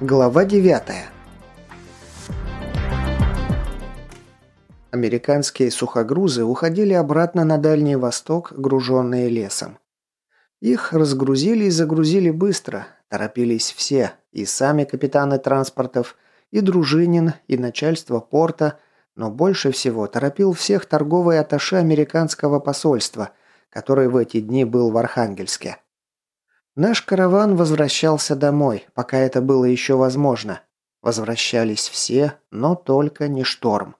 Глава 9 Американские сухогрузы уходили обратно на Дальний Восток, груженные лесом. Их разгрузили и загрузили быстро, торопились все, и сами капитаны транспортов, и Дружинин, и начальство порта, но больше всего торопил всех торговый атташе американского посольства, который в эти дни был в Архангельске. Наш караван возвращался домой, пока это было еще возможно. Возвращались все, но только не шторм.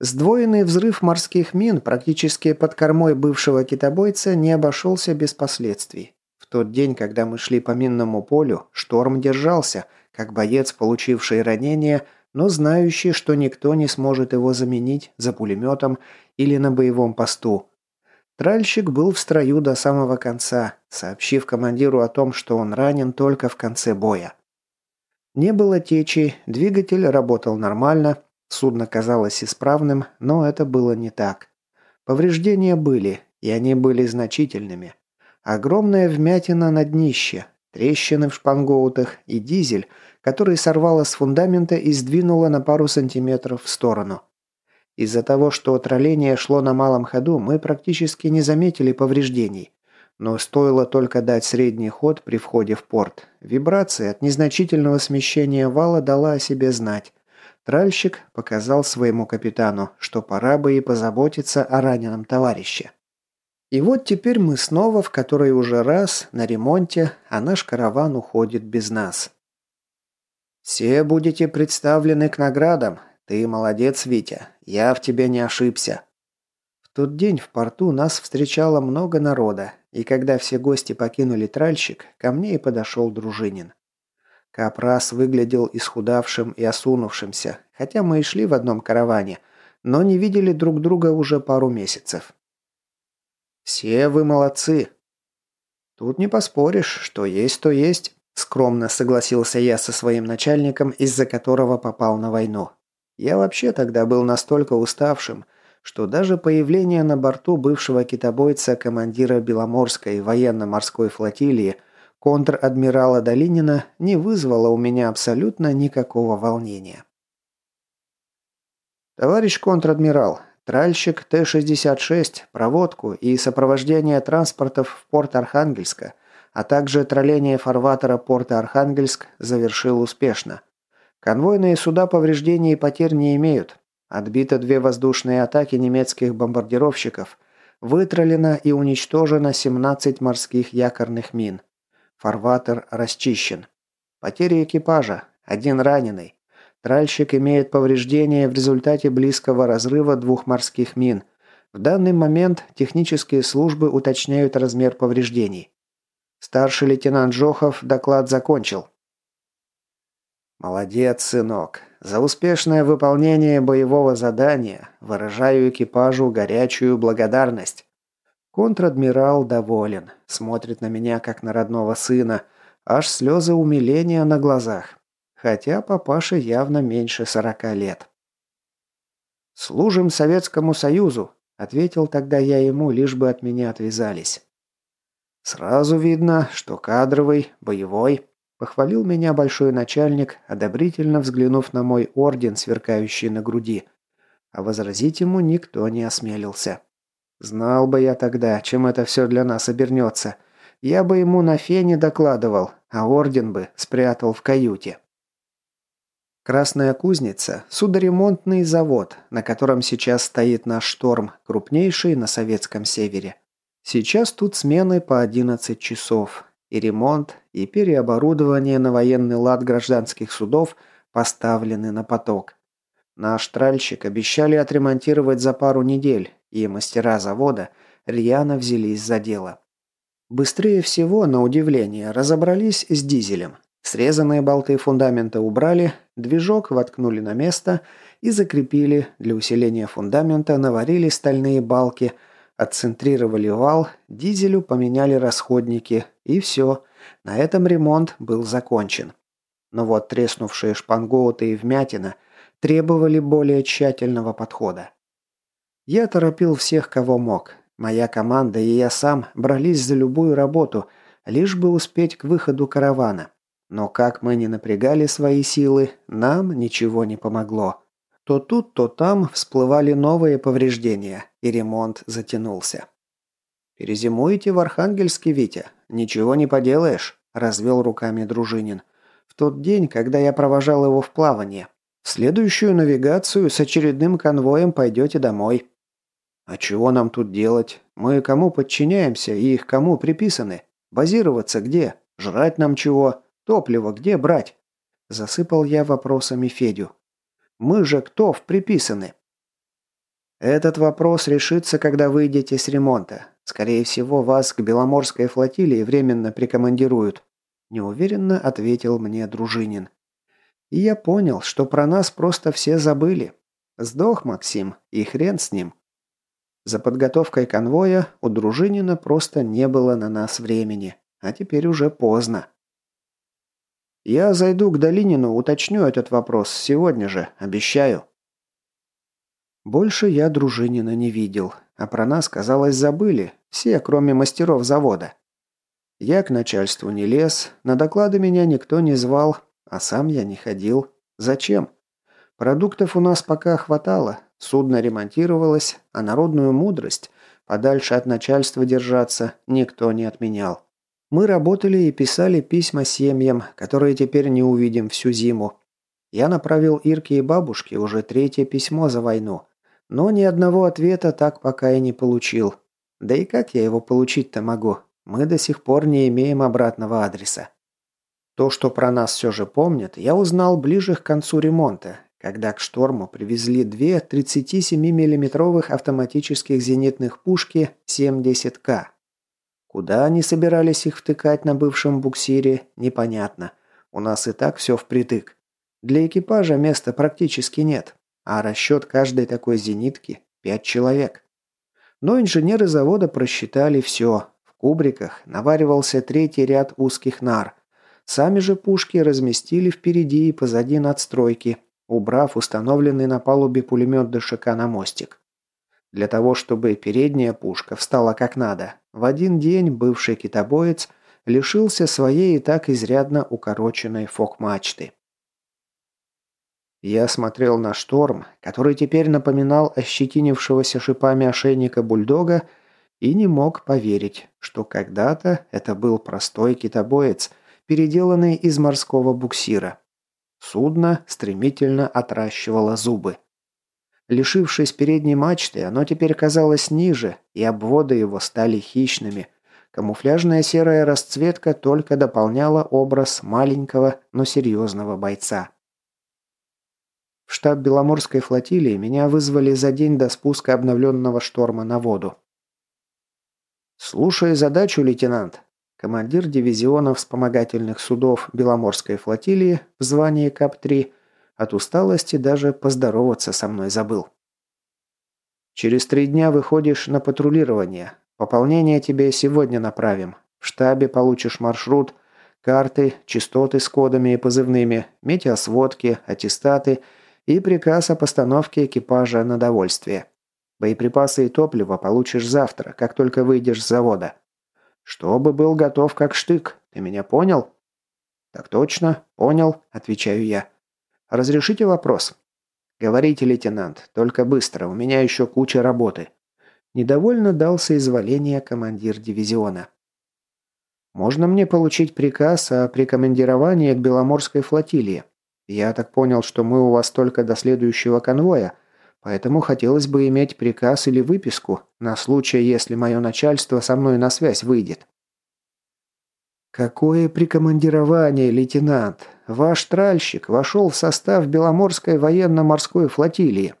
Сдвоенный взрыв морских мин практически под кормой бывшего китобойца не обошелся без последствий. В тот день, когда мы шли по минному полю, шторм держался, как боец, получивший ранение, но знающий, что никто не сможет его заменить за пулеметом или на боевом посту. Тральщик был в строю до самого конца, сообщив командиру о том, что он ранен только в конце боя. Не было течи, двигатель работал нормально, судно казалось исправным, но это было не так. Повреждения были, и они были значительными. Огромная вмятина на днище, трещины в шпангоутах и дизель, который сорвало с фундамента и сдвинуло на пару сантиметров в сторону. Из-за того, что тролление шло на малом ходу, мы практически не заметили повреждений. Но стоило только дать средний ход при входе в порт. Вибрация от незначительного смещения вала дала о себе знать. Тральщик показал своему капитану, что пора бы и позаботиться о раненом товарище. И вот теперь мы снова в который уже раз на ремонте, а наш караван уходит без нас. «Все будете представлены к наградам. Ты молодец, Витя. Я в тебе не ошибся. В тот день в порту нас встречало много народа, и когда все гости покинули тральщик, ко мне и подошел Дружинин. Капрас выглядел исхудавшим и осунувшимся, хотя мы и шли в одном караване, но не видели друг друга уже пару месяцев. «Все вы молодцы!» «Тут не поспоришь, что есть, то есть», – скромно согласился я со своим начальником, из-за которого попал на войну. Я вообще тогда был настолько уставшим, что даже появление на борту бывшего китобойца командира Беломорской военно-морской флотилии контр-адмирала Долинина не вызвало у меня абсолютно никакого волнения. «Товарищ контр-адмирал, тральщик Т-66, проводку и сопровождение транспортов в порт Архангельска, а также тролление фарватера порта Архангельск завершил успешно. Конвойные суда повреждений и потерь не имеют. Отбито две воздушные атаки немецких бомбардировщиков. Вытролено и уничтожено 17 морских якорных мин. Фарватер расчищен. Потери экипажа. Один раненый. Тральщик имеет повреждения в результате близкого разрыва двух морских мин. В данный момент технические службы уточняют размер повреждений. Старший лейтенант Жохов доклад закончил. «Молодец, сынок. За успешное выполнение боевого задания выражаю экипажу горячую благодарность». Контр-адмирал доволен, смотрит на меня как на родного сына, аж слезы умиления на глазах. Хотя папаше явно меньше сорока лет. «Служим Советскому Союзу», — ответил тогда я ему, лишь бы от меня отвязались. Сразу видно, что кадровый, боевой, Похвалил меня большой начальник, одобрительно взглянув на мой орден, сверкающий на груди. А возразить ему никто не осмелился. Знал бы я тогда, чем это все для нас обернется. Я бы ему на фене докладывал, а орден бы спрятал в каюте. Красная кузница – судоремонтный завод, на котором сейчас стоит наш шторм, крупнейший на советском севере. Сейчас тут смены по 11 часов, и ремонт, и переоборудование на военный лад гражданских судов поставлены на поток. Наш тральщик обещали отремонтировать за пару недель, и мастера завода рьяно взялись за дело. Быстрее всего, на удивление, разобрались с дизелем. Срезанные болты фундамента убрали, движок воткнули на место и закрепили, для усиления фундамента наварили стальные балки – Отцентрировали вал, дизелю поменяли расходники, и все. На этом ремонт был закончен. Но вот треснувшие шпангоуты и вмятина требовали более тщательного подхода. Я торопил всех, кого мог. Моя команда и я сам брались за любую работу, лишь бы успеть к выходу каравана. Но как мы не напрягали свои силы, нам ничего не помогло. То тут, то там всплывали новые повреждения, и ремонт затянулся. «Перезимуете в Архангельске, Витя? Ничего не поделаешь», – развел руками Дружинин. «В тот день, когда я провожал его в плавание. В следующую навигацию с очередным конвоем пойдете домой». «А чего нам тут делать? Мы кому подчиняемся и их кому приписаны? Базироваться где? Жрать нам чего? Топливо где брать?» Засыпал я вопросами Федю. «Мы же кто в приписаны?» «Этот вопрос решится, когда выйдете с ремонта. Скорее всего, вас к Беломорской флотилии временно прикомандируют», – неуверенно ответил мне Дружинин. И я понял, что про нас просто все забыли. Сдох Максим, и хрен с ним. За подготовкой конвоя у Дружинина просто не было на нас времени, а теперь уже поздно. Я зайду к Долинину, уточню этот вопрос сегодня же, обещаю. Больше я Дружинина не видел, а про нас, казалось, забыли, все, кроме мастеров завода. Я к начальству не лез, на доклады меня никто не звал, а сам я не ходил. Зачем? Продуктов у нас пока хватало, судно ремонтировалось, а народную мудрость, подальше от начальства держаться, никто не отменял. Мы работали и писали письма семьям, которые теперь не увидим всю зиму. Я направил Ирке и бабушке уже третье письмо за войну, но ни одного ответа так пока и не получил. Да и как я его получить-то могу? Мы до сих пор не имеем обратного адреса. То, что про нас все же помнят, я узнал ближе к концу ремонта, когда к шторму привезли две 37 миллиметровых автоматических зенитных пушки 70К. Куда они собирались их втыкать на бывшем буксире, непонятно. У нас и так все впритык. Для экипажа места практически нет, а расчет каждой такой зенитки – пять человек. Но инженеры завода просчитали все. В кубриках наваривался третий ряд узких нар. Сами же пушки разместили впереди и позади надстройки, убрав установленный на палубе пулемет ДШК на мостик. Для того, чтобы передняя пушка встала как надо, в один день бывший китобоец лишился своей и так изрядно укороченной фок-мачты. Я смотрел на шторм, который теперь напоминал ощетинившегося шипами ошейника бульдога, и не мог поверить, что когда-то это был простой китобоец, переделанный из морского буксира. Судно стремительно отращивало зубы. Лишившись передней мачты, оно теперь казалось ниже, и обводы его стали хищными. Камуфляжная серая расцветка только дополняла образ маленького, но серьезного бойца. В штаб Беломорской флотилии меня вызвали за день до спуска обновленного шторма на воду. «Слушай задачу, лейтенант», командир дивизиона вспомогательных судов Беломорской флотилии в звании КАП-3 от усталости даже поздороваться со мной забыл. «Через три дня выходишь на патрулирование. Пополнение тебе сегодня направим. В штабе получишь маршрут, карты, частоты с кодами и позывными, метеосводки, аттестаты – и приказ о постановке экипажа на довольствие. Боеприпасы и топливо получишь завтра, как только выйдешь с завода. Чтобы был готов как штык. Ты меня понял? Так точно, понял, отвечаю я. Разрешите вопрос? Говорите, лейтенант, только быстро, у меня еще куча работы. Недовольно дался изволение командир дивизиона. Можно мне получить приказ о прикомандировании к Беломорской флотилии? Я так понял, что мы у вас только до следующего конвоя, поэтому хотелось бы иметь приказ или выписку на случай, если мое начальство со мной на связь выйдет». «Какое прикомандирование, лейтенант? Ваш тральщик вошел в состав Беломорской военно-морской флотилии».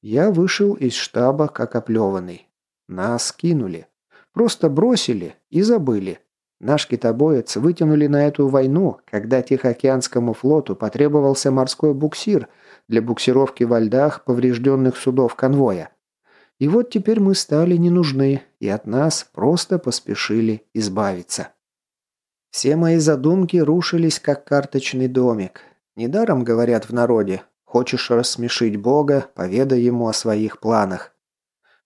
Я вышел из штаба как оплеванный. Нас кинули. Просто бросили и забыли. Наш китобоец вытянули на эту войну, когда Тихоокеанскому флоту потребовался морской буксир для буксировки во льдах поврежденных судов конвоя. И вот теперь мы стали не нужны, и от нас просто поспешили избавиться. Все мои задумки рушились, как карточный домик. Недаром говорят в народе «Хочешь рассмешить Бога, поведай ему о своих планах».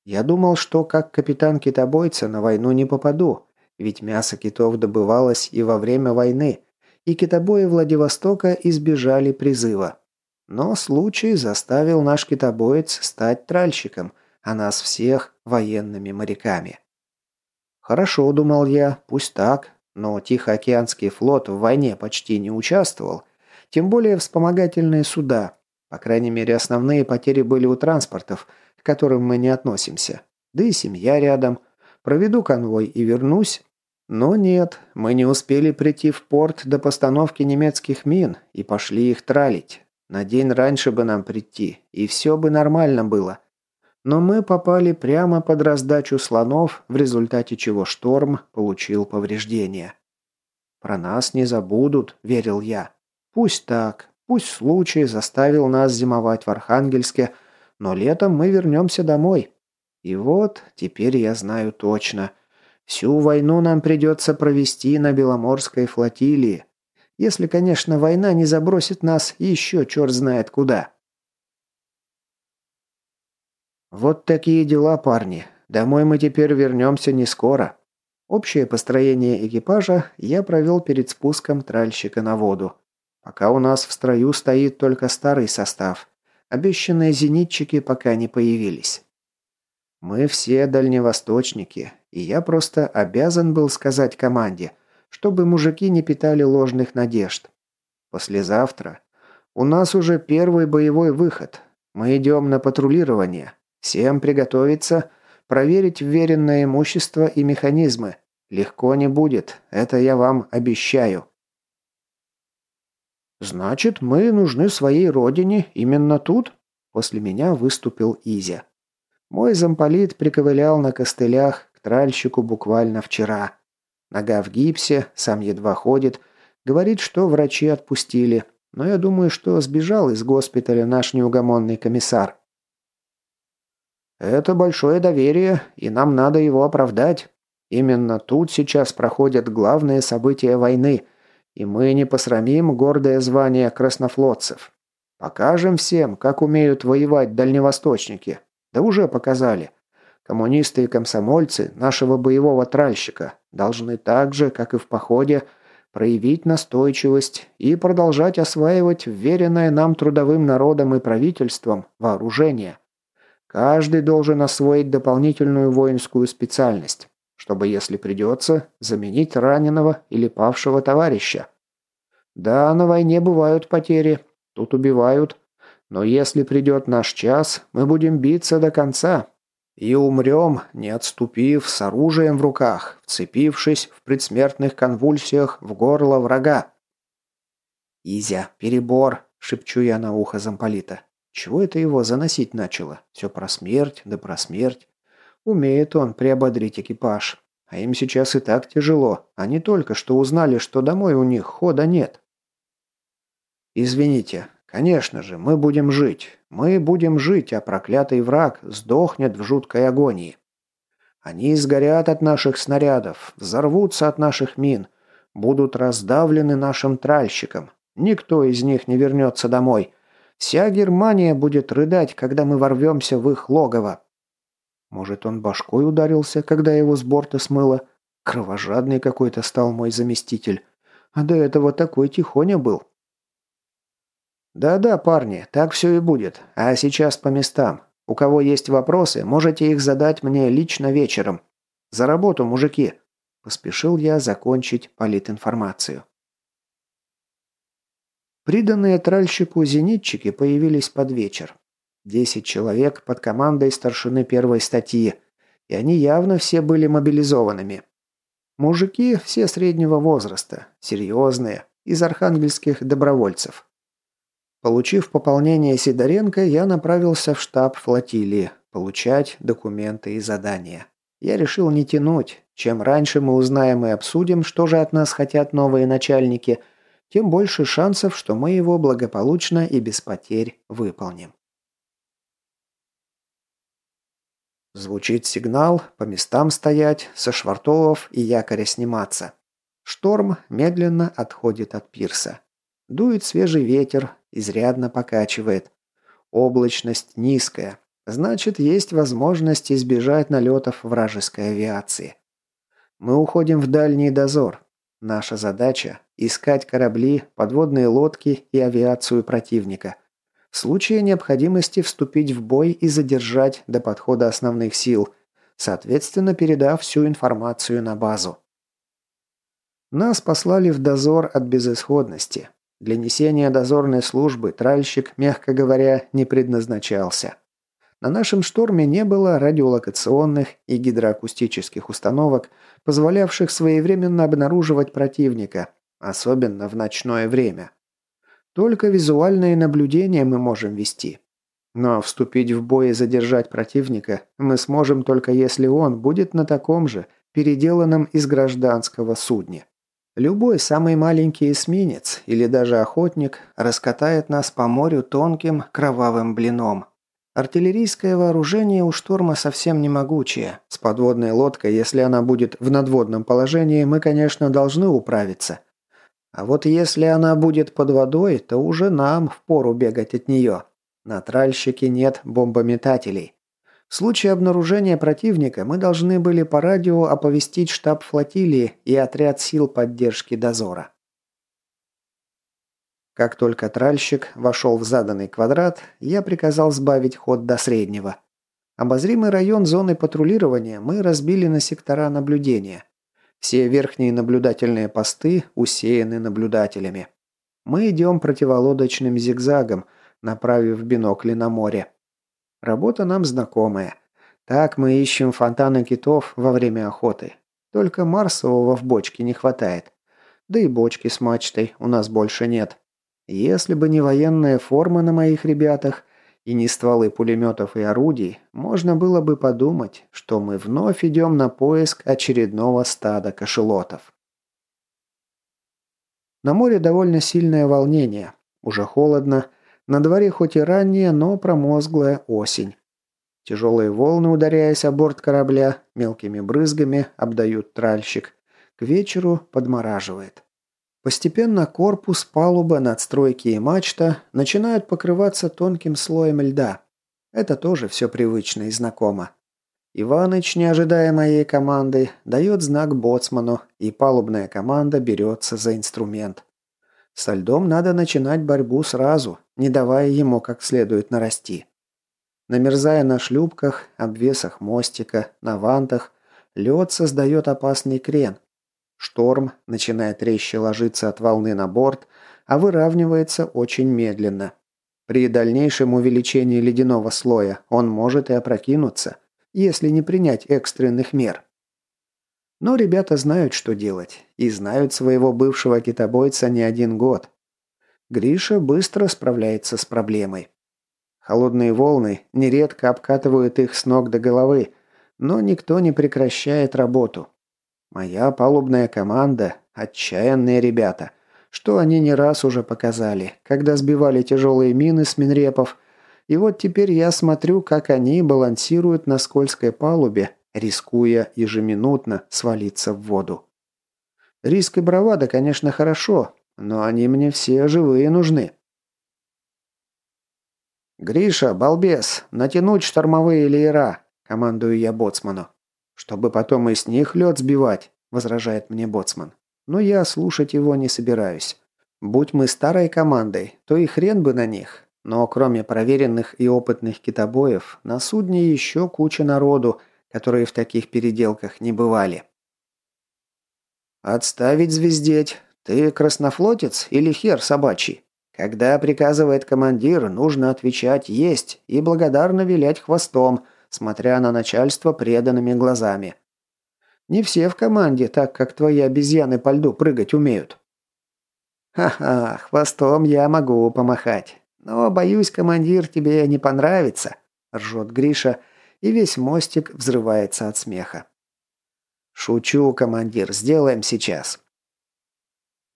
Я думал, что как капитан китобойца на войну не попаду – Ведь мясо китов добывалось и во время войны, и китобои Владивостока избежали призыва. Но случай заставил наш китобоец стать тральщиком, а нас всех военными моряками. Хорошо, думал я, пусть так, но Тихоокеанский флот в войне почти не участвовал, тем более вспомогательные суда. По крайней мере, основные потери были у транспортов, к которым мы не относимся. Да и семья рядом. Проведу конвой и вернусь. Но нет, мы не успели прийти в порт до постановки немецких мин и пошли их тралить. На день раньше бы нам прийти, и все бы нормально было. Но мы попали прямо под раздачу слонов, в результате чего шторм получил повреждения. Про нас не забудут, верил я. Пусть так, пусть случай заставил нас зимовать в Архангельске, но летом мы вернемся домой. И вот, теперь я знаю точно. Всю войну нам придется провести на Беломорской флотилии. Если, конечно, война не забросит нас еще черт знает куда. Вот такие дела, парни. Домой мы теперь вернемся не скоро. Общее построение экипажа я провел перед спуском тральщика на воду. Пока у нас в строю стоит только старый состав. Обещанные зенитчики пока не появились. Мы все дальневосточники, и я просто обязан был сказать команде, чтобы мужики не питали ложных надежд. Послезавтра у нас уже первый боевой выход. Мы идем на патрулирование. Всем приготовиться, проверить вверенное имущество и механизмы. Легко не будет, это я вам обещаю. Значит, мы нужны своей родине именно тут? После меня выступил Изя. Мой замполит приковылял на костылях к тральщику буквально вчера. Нога в гипсе, сам едва ходит. Говорит, что врачи отпустили. Но я думаю, что сбежал из госпиталя наш неугомонный комиссар. Это большое доверие, и нам надо его оправдать. Именно тут сейчас проходят главные события войны, и мы не посрамим гордое звание краснофлотцев. Покажем всем, как умеют воевать дальневосточники. Да уже показали. Коммунисты и комсомольцы нашего боевого тральщика должны так же, как и в походе, проявить настойчивость и продолжать осваивать вверенное нам трудовым народом и правительством вооружение. Каждый должен освоить дополнительную воинскую специальность, чтобы, если придется, заменить раненого или павшего товарища. Да, на войне бывают потери, тут убивают, но если придет наш час, мы будем биться до конца. И умрем, не отступив, с оружием в руках, вцепившись в предсмертных конвульсиях в горло врага. «Изя, перебор!» – шепчу я на ухо замполита. Чего это его заносить начало? Все про смерть, да про смерть. Умеет он приободрить экипаж. А им сейчас и так тяжело. Они только что узнали, что домой у них хода нет. Извините. Конечно же, мы будем жить. Мы будем жить, а проклятый враг сдохнет в жуткой агонии. Они сгорят от наших снарядов, взорвутся от наших мин, будут раздавлены нашим тральщиком. Никто из них не вернется домой, Вся Германия будет рыдать, когда мы ворвемся в их логово. Может, он башкой ударился, когда его с борта смыло? Кровожадный какой-то стал мой заместитель. А до этого такой тихоня был. Да-да, парни, так все и будет. А сейчас по местам. У кого есть вопросы, можете их задать мне лично вечером. За работу, мужики. Поспешил я закончить политинформацию. Приданные тральщику зенитчики появились под вечер. Десять человек под командой старшины первой статьи, и они явно все были мобилизованными. Мужики все среднего возраста, серьезные, из архангельских добровольцев. Получив пополнение Сидоренко, я направился в штаб флотилии, получать документы и задания. Я решил не тянуть. Чем раньше мы узнаем и обсудим, что же от нас хотят новые начальники – тем больше шансов, что мы его благополучно и без потерь выполним. Звучит сигнал, по местам стоять, со швартовов и якоря сниматься. Шторм медленно отходит от пирса. Дует свежий ветер, изрядно покачивает. Облачность низкая, значит, есть возможность избежать налетов вражеской авиации. Мы уходим в дальний дозор. Наша задача – искать корабли, подводные лодки и авиацию противника. В случае необходимости вступить в бой и задержать до подхода основных сил, соответственно передав всю информацию на базу. Нас послали в дозор от безысходности. Для несения дозорной службы тральщик, мягко говоря, не предназначался. На нашем шторме не было радиолокационных и гидроакустических установок, позволявших своевременно обнаруживать противника, особенно в ночное время. Только визуальные наблюдения мы можем вести. Но вступить в бой и задержать противника мы сможем только если он будет на таком же, переделанном из гражданского судне. Любой самый маленький эсминец или даже охотник раскатает нас по морю тонким кровавым блином – Артиллерийское вооружение у шторма совсем не могучее. С подводной лодкой, если она будет в надводном положении, мы, конечно, должны управиться. А вот если она будет под водой, то уже нам впору бегать от нее. На тральщике нет бомбометателей. В случае обнаружения противника мы должны были по радио оповестить штаб флотилии и отряд сил поддержки дозора. Как только тральщик вошел в заданный квадрат, я приказал сбавить ход до среднего. Обозримый район зоны патрулирования мы разбили на сектора наблюдения. Все верхние наблюдательные посты усеяны наблюдателями. Мы идем противолодочным зигзагом, направив бинокли на море. Работа нам знакомая. Так мы ищем фонтаны китов во время охоты. Только марсового в бочке не хватает. Да и бочки с мачтой у нас больше нет. Если бы не военная форма на моих ребятах и не стволы пулеметов и орудий, можно было бы подумать, что мы вновь идем на поиск очередного стада кошелотов. На море довольно сильное волнение. Уже холодно. На дворе хоть и ранняя, но промозглая осень. Тяжелые волны, ударяясь о борт корабля, мелкими брызгами обдают тральщик. К вечеру подмораживает. Постепенно корпус, палуба, надстройки и мачта начинают покрываться тонким слоем льда. Это тоже все привычно и знакомо. Иваныч, не ожидая моей команды, дает знак боцману, и палубная команда берется за инструмент. Со льдом надо начинать борьбу сразу, не давая ему как следует нарасти. Намерзая на шлюпках, обвесах мостика, на вантах, лед создает опасный крен, Шторм начинает резче ложиться от волны на борт, а выравнивается очень медленно. При дальнейшем увеличении ледяного слоя он может и опрокинуться, если не принять экстренных мер. Но ребята знают, что делать, и знают своего бывшего китобойца не один год. Гриша быстро справляется с проблемой. Холодные волны нередко обкатывают их с ног до головы, но никто не прекращает работу. Моя палубная команда – отчаянные ребята, что они не раз уже показали, когда сбивали тяжелые мины с минрепов. И вот теперь я смотрю, как они балансируют на скользкой палубе, рискуя ежеминутно свалиться в воду. Риск и бравада, конечно, хорошо, но они мне все живые нужны. «Гриша, балбес, натянуть штормовые леера», – командую я боцману. «Чтобы потом и с них лед сбивать», – возражает мне боцман. Но я слушать его не собираюсь. Будь мы старой командой, то и хрен бы на них. Но кроме проверенных и опытных китобоев, на судне еще куча народу, которые в таких переделках не бывали. «Отставить звездеть. Ты краснофлотец или хер собачий? Когда приказывает командир, нужно отвечать «есть» и благодарно вилять хвостом, смотря на начальство преданными глазами. Не все в команде, так как твои обезьяны по льду прыгать умеют. Ха-ха, хвостом я могу помахать. Но, боюсь, командир тебе не понравится, ржет Гриша, и весь мостик взрывается от смеха. Шучу, командир, сделаем сейчас.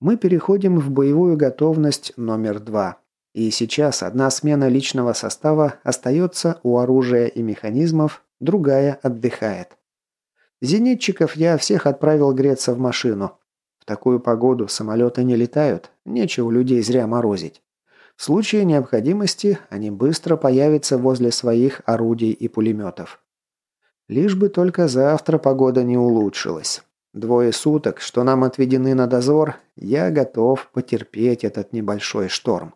Мы переходим в боевую готовность номер два. И сейчас одна смена личного состава остается у оружия и механизмов, другая отдыхает. Зенитчиков я всех отправил греться в машину. В такую погоду самолеты не летают, нечего людей зря морозить. В случае необходимости они быстро появятся возле своих орудий и пулеметов. Лишь бы только завтра погода не улучшилась. Двое суток, что нам отведены на дозор, я готов потерпеть этот небольшой шторм.